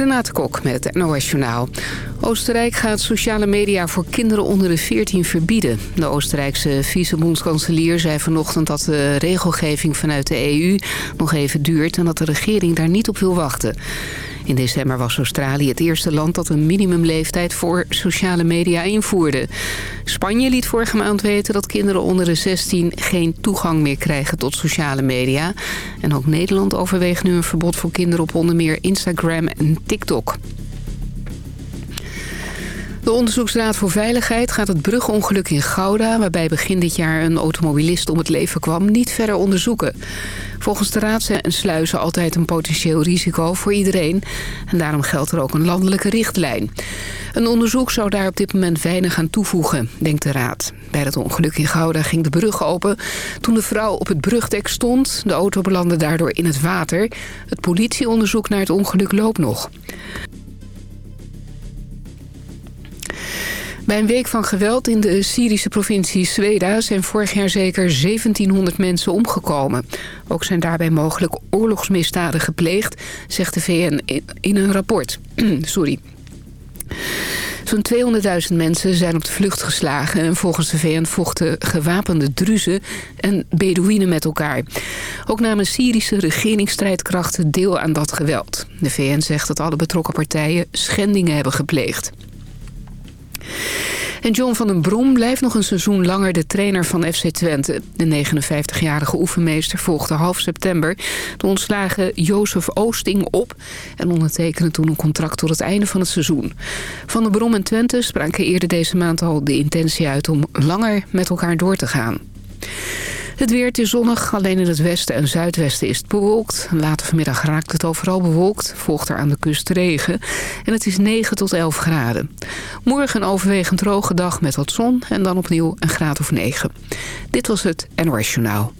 Renate Kok met het NOS Journaal. Oostenrijk gaat sociale media voor kinderen onder de 14 verbieden. De Oostenrijkse vice-bondskanselier zei vanochtend dat de regelgeving vanuit de EU nog even duurt... en dat de regering daar niet op wil wachten. In december was Australië het eerste land dat een minimumleeftijd voor sociale media invoerde. Spanje liet vorige maand weten dat kinderen onder de 16 geen toegang meer krijgen tot sociale media. En ook Nederland overweegt nu een verbod voor kinderen op onder meer Instagram en TikTok. De Onderzoeksraad voor Veiligheid gaat het brugongeluk in Gouda... waarbij begin dit jaar een automobilist om het leven kwam, niet verder onderzoeken. Volgens de raad zijn sluizen altijd een potentieel risico voor iedereen. En daarom geldt er ook een landelijke richtlijn. Een onderzoek zou daar op dit moment weinig aan toevoegen, denkt de raad. Bij het ongeluk in Gouda ging de brug open toen de vrouw op het brugdek stond. De auto belandde daardoor in het water. Het politieonderzoek naar het ongeluk loopt nog. Bij een week van geweld in de Syrische provincie Sweda zijn vorig jaar zeker 1700 mensen omgekomen. Ook zijn daarbij mogelijk oorlogsmisdaden gepleegd, zegt de VN in een rapport. Sorry. Zo'n 200.000 mensen zijn op de vlucht geslagen... en volgens de VN vochten gewapende druzen en Bedouinen met elkaar. Ook namen Syrische regeringsstrijdkrachten deel aan dat geweld. De VN zegt dat alle betrokken partijen schendingen hebben gepleegd. En John van den Brom blijft nog een seizoen langer de trainer van FC Twente. De 59-jarige oefenmeester volgde half september de ontslagen Jozef Oosting op... en ondertekende toen een contract tot het einde van het seizoen. Van den Brom en Twente spraken eerder deze maand al de intentie uit om langer met elkaar door te gaan. Het weer, is zonnig. Alleen in het westen en zuidwesten is het bewolkt. Later vanmiddag raakt het overal bewolkt. Volgt er aan de kust regen. En het is 9 tot 11 graden. Morgen een overwegend droge dag met wat zon. En dan opnieuw een graad of 9. Dit was het NOS Journaal.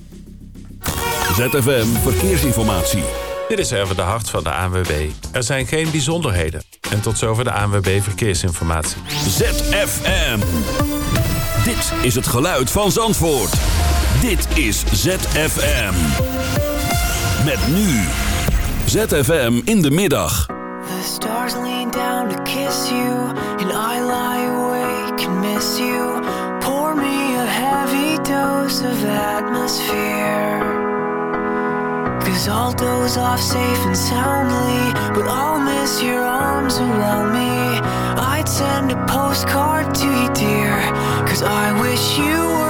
ZFM Verkeersinformatie. Dit is even de hart van de ANWB. Er zijn geen bijzonderheden. En tot zover de ANWB Verkeersinformatie. ZFM. Dit is het geluid van Zandvoort. Dit is ZFM. Met nu. ZFM in de middag. The stars lean down to kiss you. And I lie awake and miss you. Pour me a heavy dose of atmosphere. Cause I'll doze off safe and soundly. But I'll miss your arms around me. I'd send a postcard to you, dear. Cause I wish you were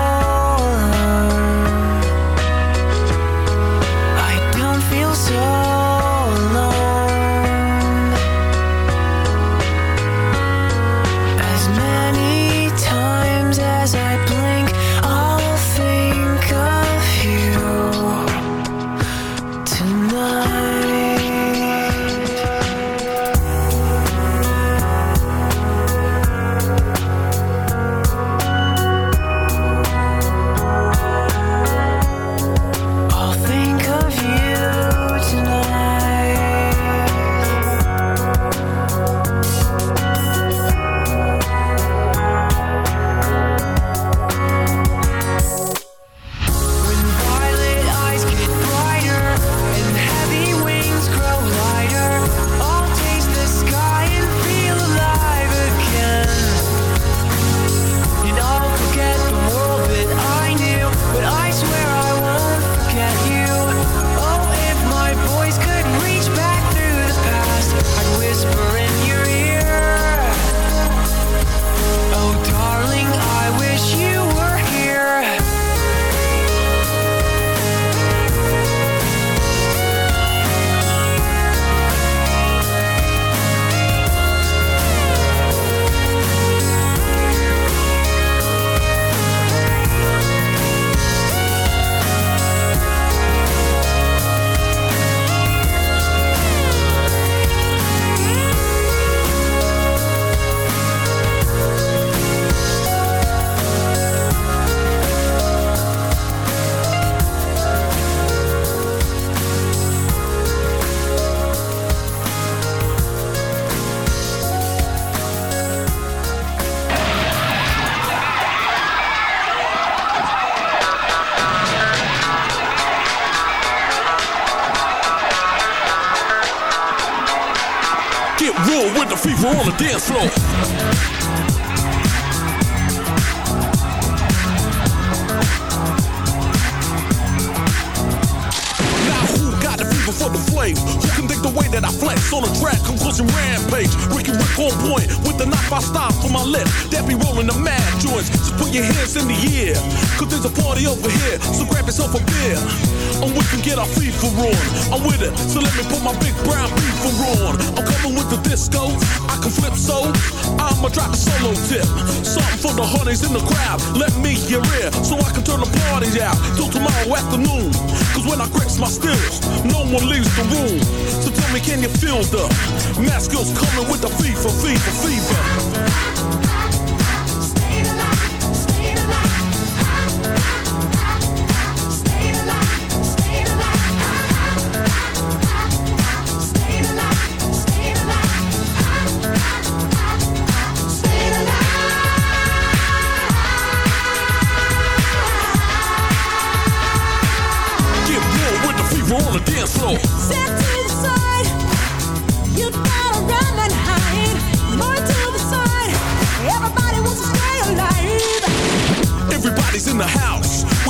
Everybody's in the house.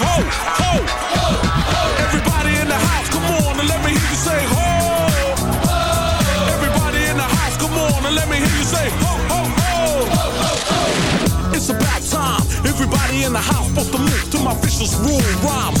ho, ho, ho, ho. Everybody in the house, come on and let me hear you say ho. ho. Everybody in the house, come on and let me hear you say ho, ho, ho. ho, ho, ho. It's about time. Everybody in the house, supposed to move to my vicious rule rhymes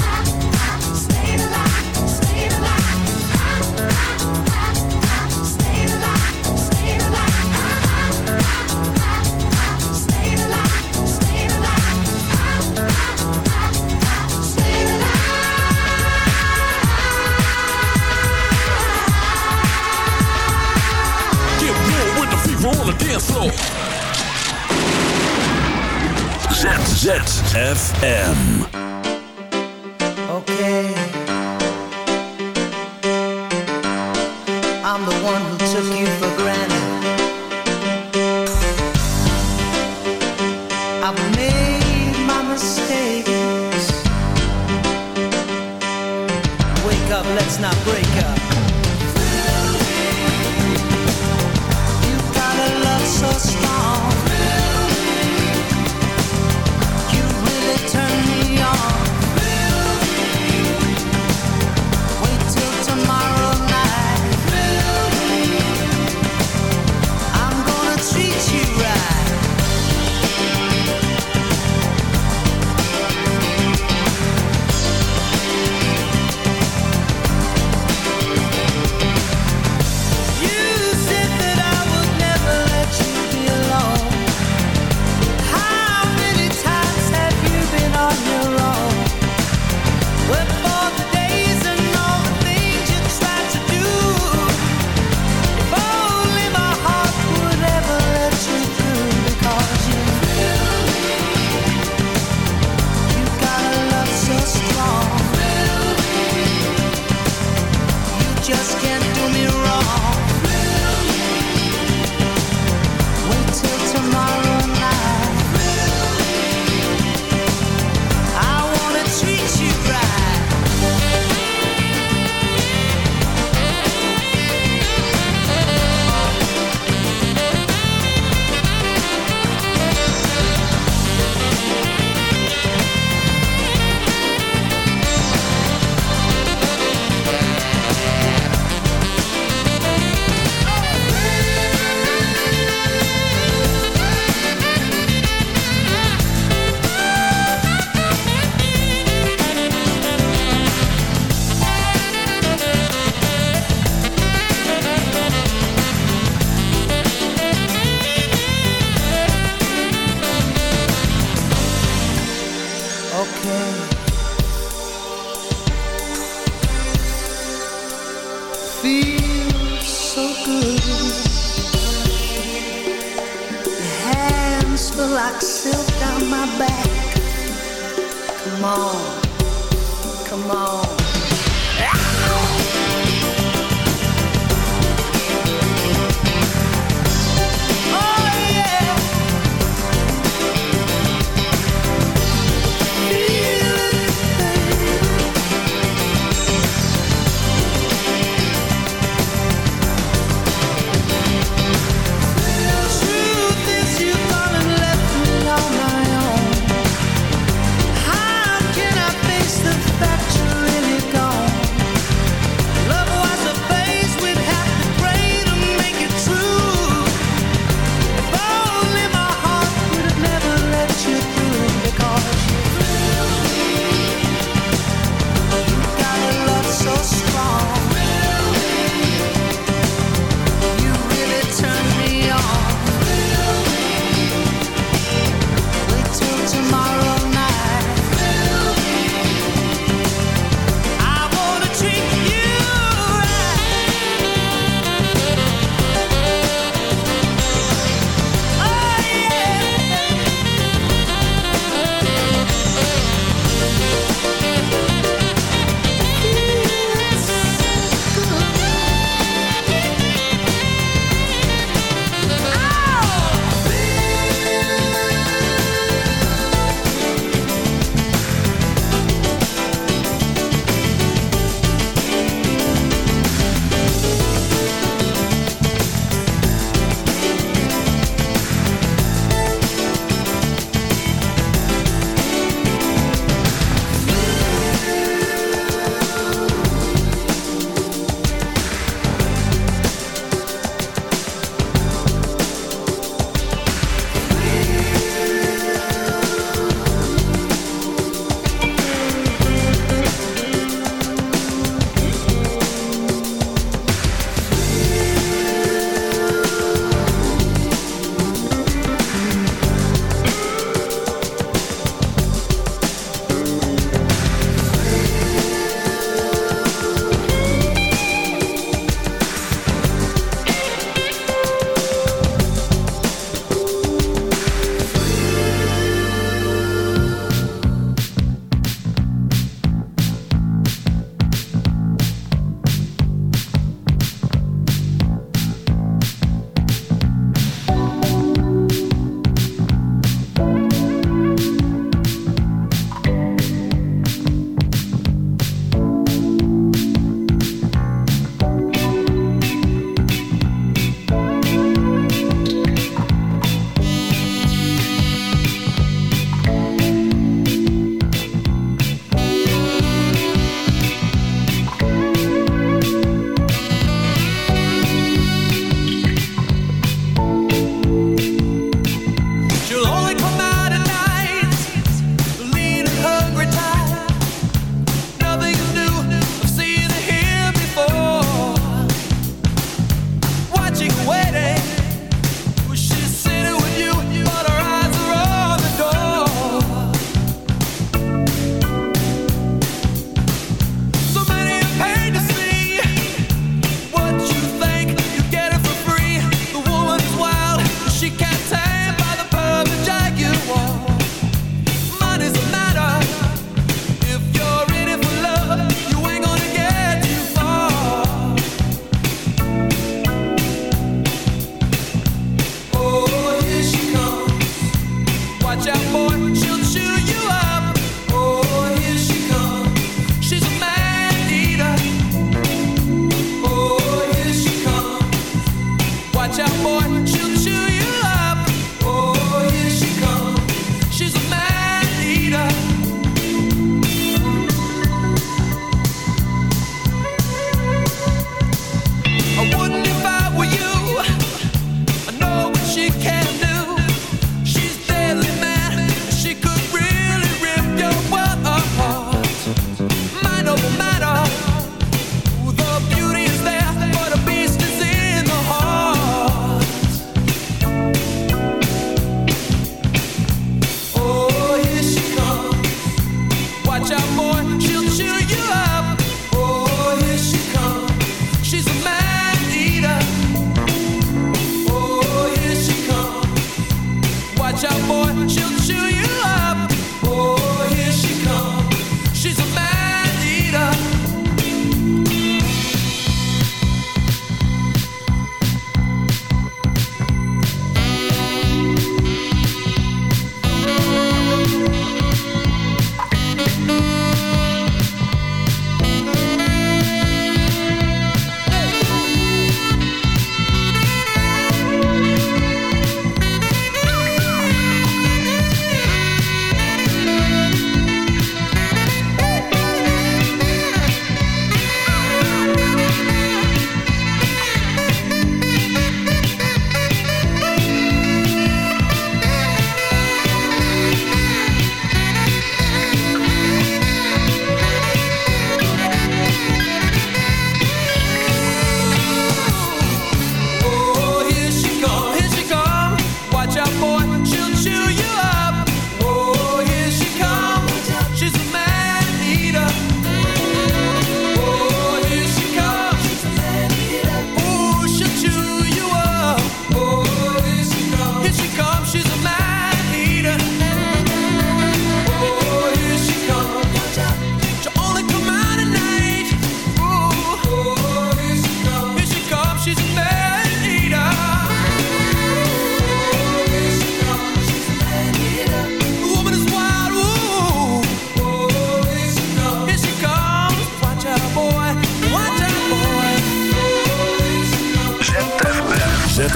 ZFM.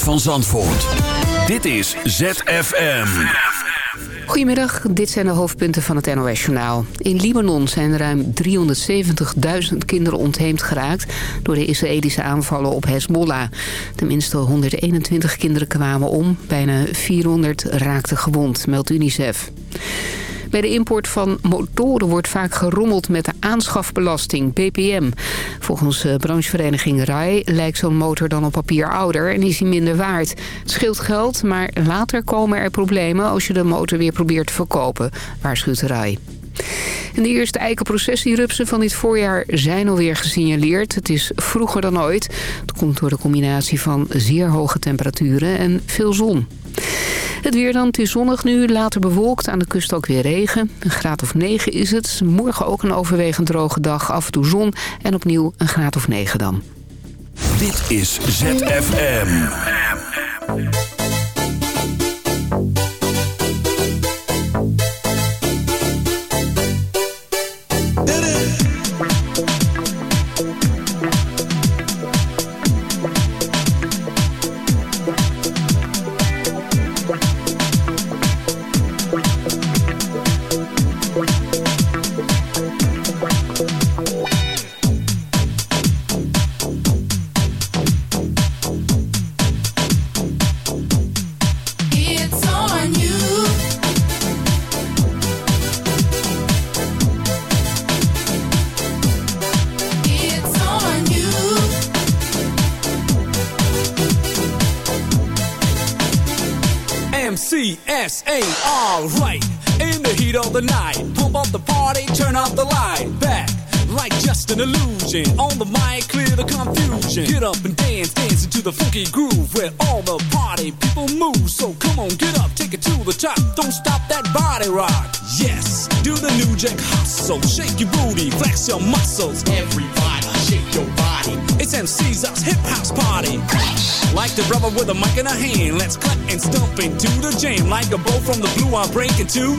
van Zandvoort. Dit is ZFM. Goedemiddag, dit zijn de hoofdpunten van het NOS-journaal. In Libanon zijn ruim 370.000 kinderen ontheemd geraakt... door de Israëlische aanvallen op Hezbollah. Tenminste 121 kinderen kwamen om, bijna 400 raakten gewond, meldt UNICEF. Bij de import van motoren wordt vaak gerommeld met de aanschafbelasting, BPM. Volgens eh, branchevereniging RAI lijkt zo'n motor dan op papier ouder en is hij minder waard. Het scheelt geld, maar later komen er problemen als je de motor weer probeert te verkopen, waarschuwt RAI. En de eerste eikenprocessierupsen van dit voorjaar zijn alweer gesignaleerd. Het is vroeger dan ooit. Het komt door de combinatie van zeer hoge temperaturen en veel zon. Het weer dan, het is zonnig nu, later bewolkt, aan de kust ook weer regen. Een graad of 9 is het. Morgen ook een overwegend droge dag, af en toe zon en opnieuw een graad of 9 dan. Dit is ZFM. Everybody, shake your body. It's MC's us hip house party. Like the brother with a mic in a hand. Let's cut and stomp into the jam. Like a bow from the blue, I'm breaking two.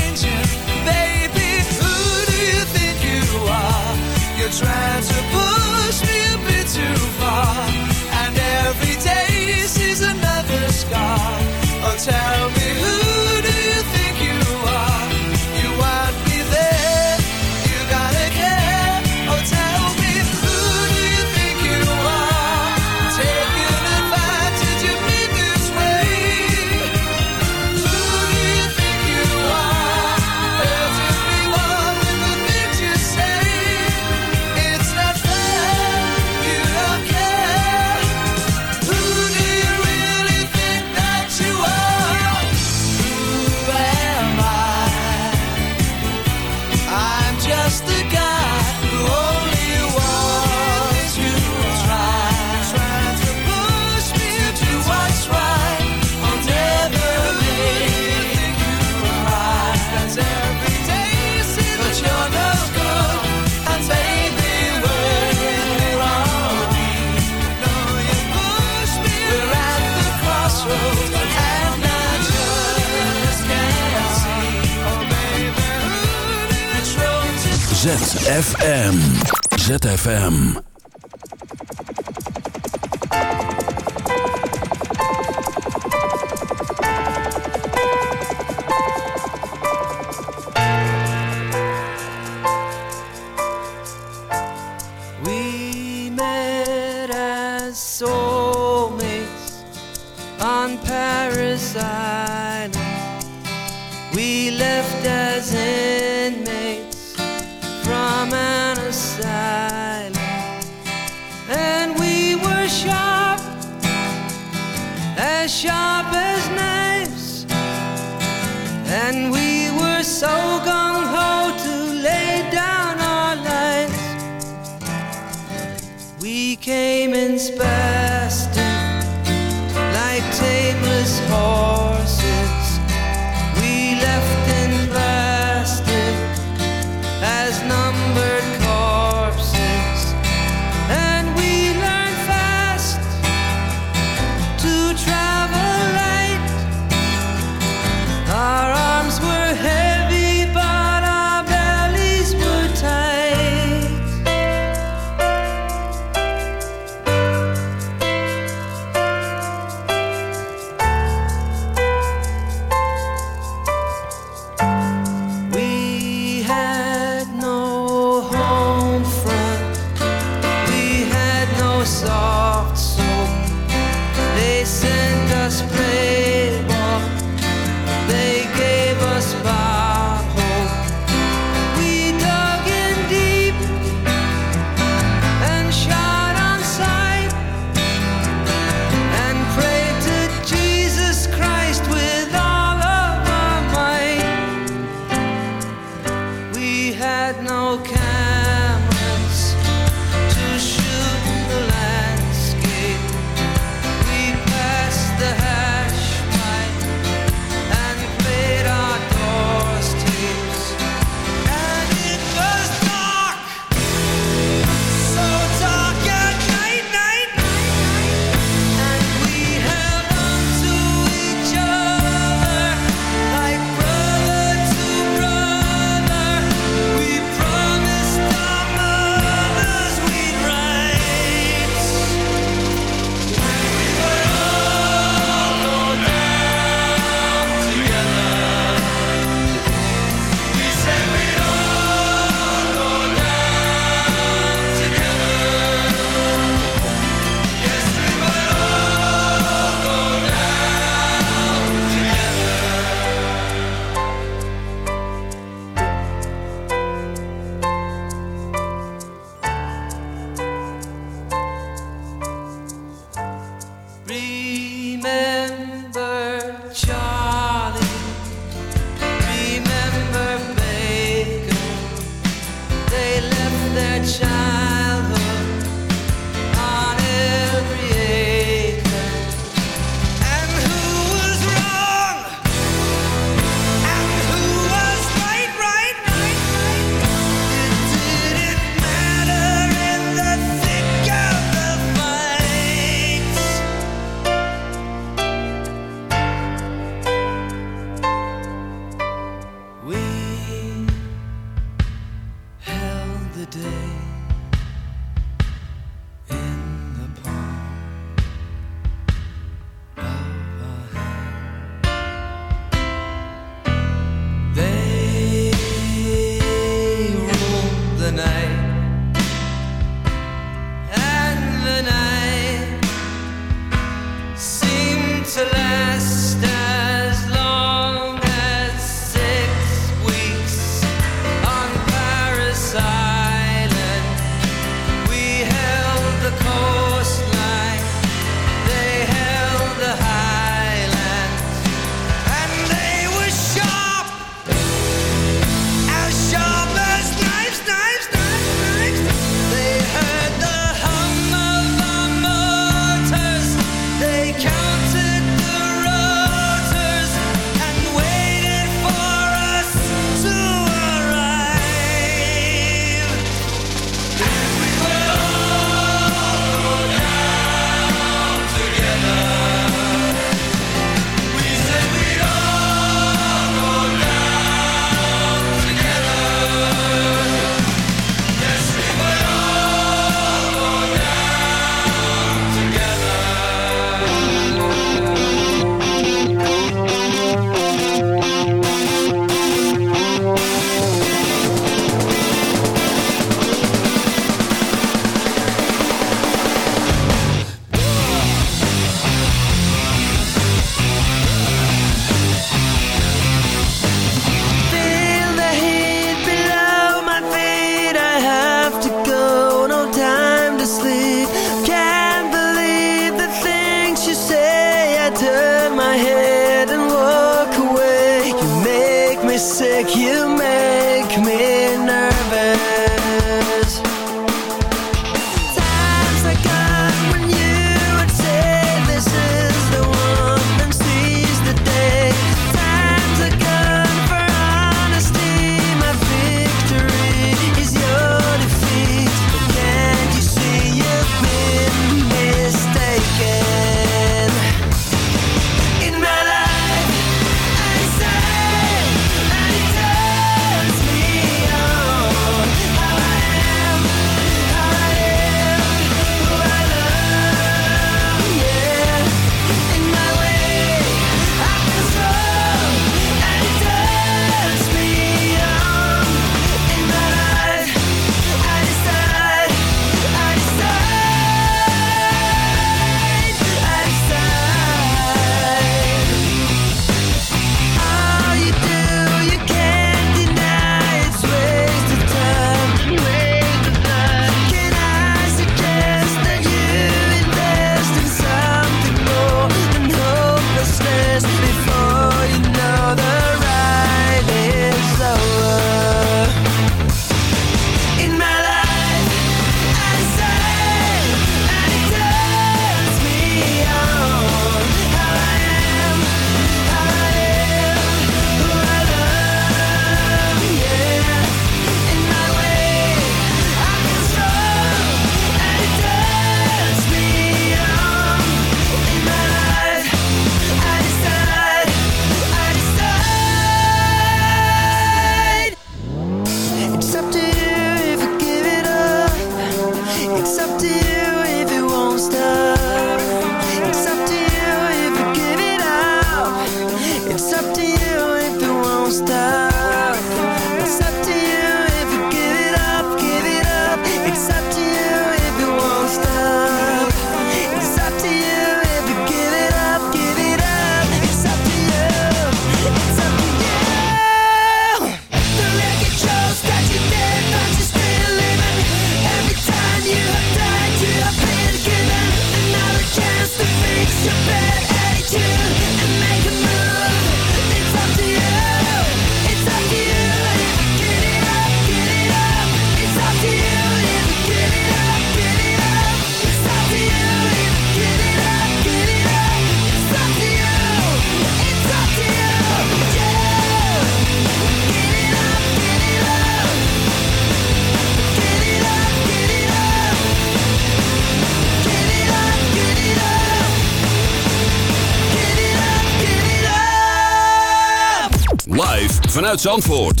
vanuit Zandvoort.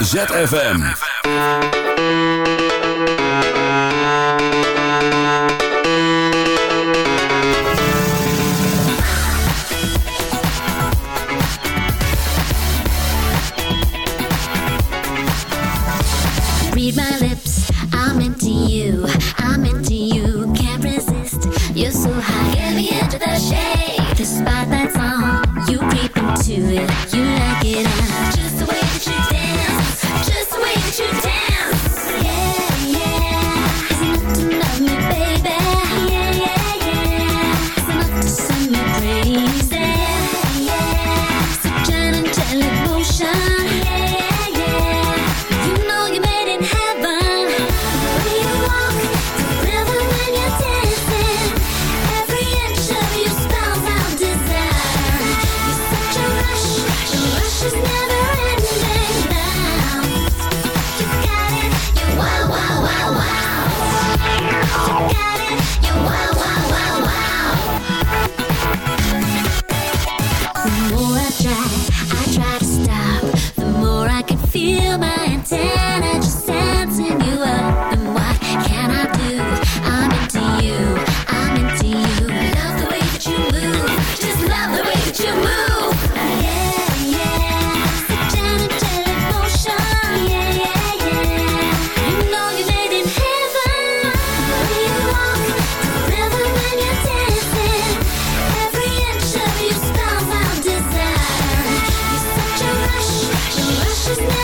ZFM. Read my lips, I'm into you, I'm into you, can't resist, you're so high, get me into the shade, despite that song, you creep into it, she's never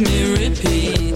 me repeat.